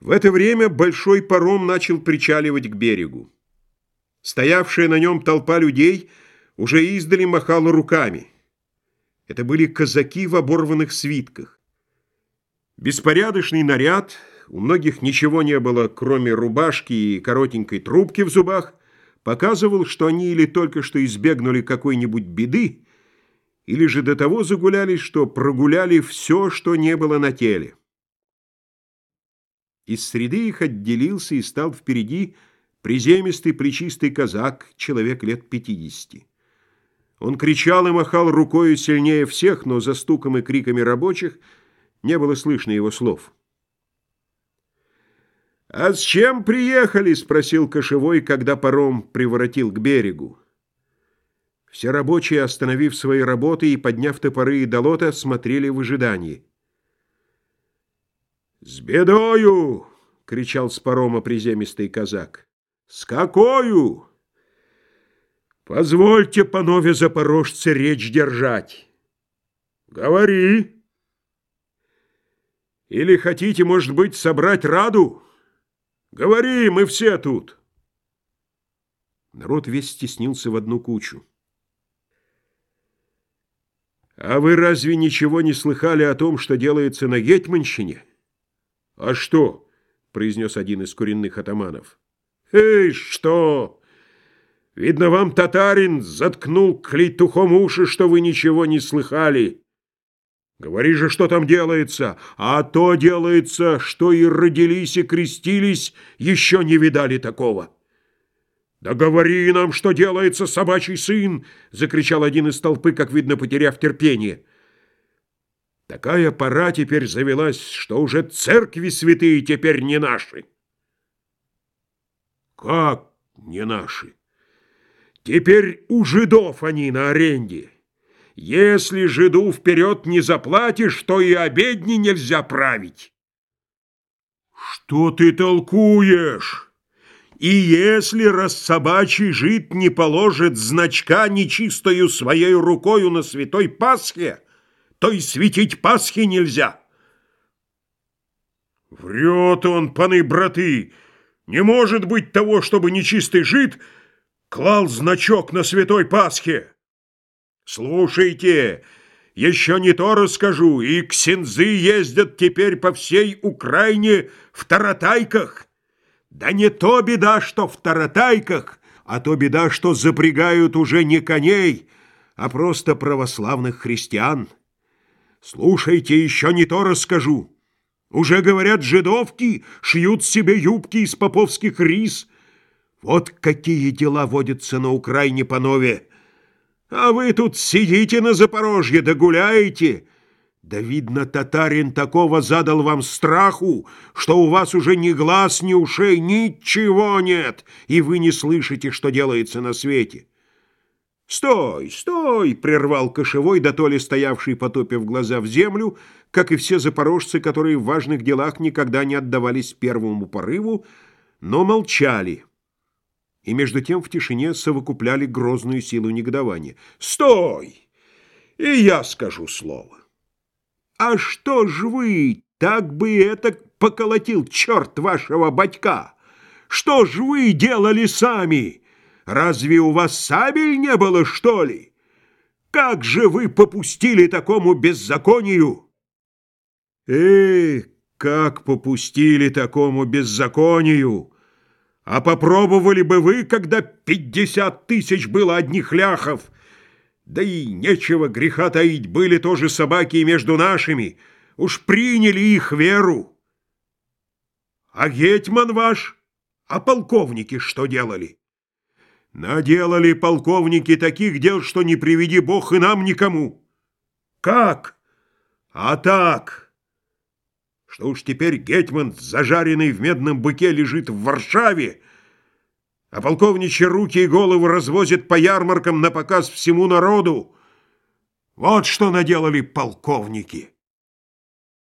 В это время большой паром начал причаливать к берегу. Стоявшая на нем толпа людей уже издали махала руками. Это были казаки в оборванных свитках. Беспорядочный наряд, у многих ничего не было, кроме рубашки и коротенькой трубки в зубах, показывал, что они или только что избегнули какой-нибудь беды, или же до того загулялись, что прогуляли все, что не было на теле. Из среды их отделился и стал впереди приземистый плечистый казак, человек лет пятидесяти. Он кричал и махал рукою сильнее всех, но за стуком и криками рабочих не было слышно его слов. «А с чем приехали?» — спросил Кошевой, когда паром приворотил к берегу. Все рабочие, остановив свои работы и подняв топоры и долота, смотрели в ожидании. «С бедою!» — кричал с парома приземистый казак. «С какою?» «Позвольте, панове запорожцы, речь держать». «Говори!» «Или хотите, может быть, собрать раду?» «Говори, мы все тут!» Народ весь стеснился в одну кучу. «А вы разве ничего не слыхали о том, что делается на Гетманщине?» «А что?» — произнес один из куренных атаманов. «Эй, что? Видно, вам татарин заткнул клейтухом уши, что вы ничего не слыхали. Говори же, что там делается, а то делается, что и родились, и крестились, еще не видали такого». «Да говори нам, что делается, собачий сын!» — закричал один из толпы, как видно, потеряв терпение. Такая пора теперь завелась, что уже церкви святые теперь не наши. Как не наши? Теперь у жидов они на аренде. Если жиду вперед не заплатишь, то и обедни нельзя править. Что ты толкуешь? И если рассобачий жид не положит значка нечистою своей рукою на святой Пасхе, то и светить Пасхи нельзя. Врет он, паны браты, не может быть того, чтобы нечистый жид клал значок на святой Пасхе. Слушайте, еще не то расскажу, и ксензы ездят теперь по всей Украине в таратайках. Да не то беда, что в таратайках, а то беда, что запрягают уже не коней, а просто православных христиан. Слушайте, еще не то расскажу. Уже, говорят, жидовки шьют себе юбки из поповских рис. Вот какие дела водятся на Украине, панове. А вы тут сидите на Запорожье да гуляете. Да, видно, татарин такого задал вам страху, что у вас уже ни глаз, ни ушей, ничего нет, и вы не слышите, что делается на свете. «Стой, стой!» — прервал кошевой, да стоявший, потопив глаза в землю, как и все запорожцы, которые в важных делах никогда не отдавались первому порыву, но молчали. И между тем в тишине совокупляли грозную силу негодования. «Стой! И я скажу слово. А что ж вы, так бы это поколотил черт вашего батька? Что ж вы делали сами?» Разве у вас сабель не было, что ли? Как же вы попустили такому беззаконию? Эх, как попустили такому беззаконию! А попробовали бы вы, когда пятьдесят тысяч было одних ляхов? Да и нечего греха таить, были тоже собаки и между нашими. Уж приняли их веру. А гетьман ваш, а полковники что делали? Наделали полковники таких дел, что не приведи бог и нам никому. Как? А так, что уж теперь Гетман, зажаренный в медном быке, лежит в Варшаве, а полковничьи руки и головы развозят по ярмаркам на показ всему народу. Вот что наделали полковники.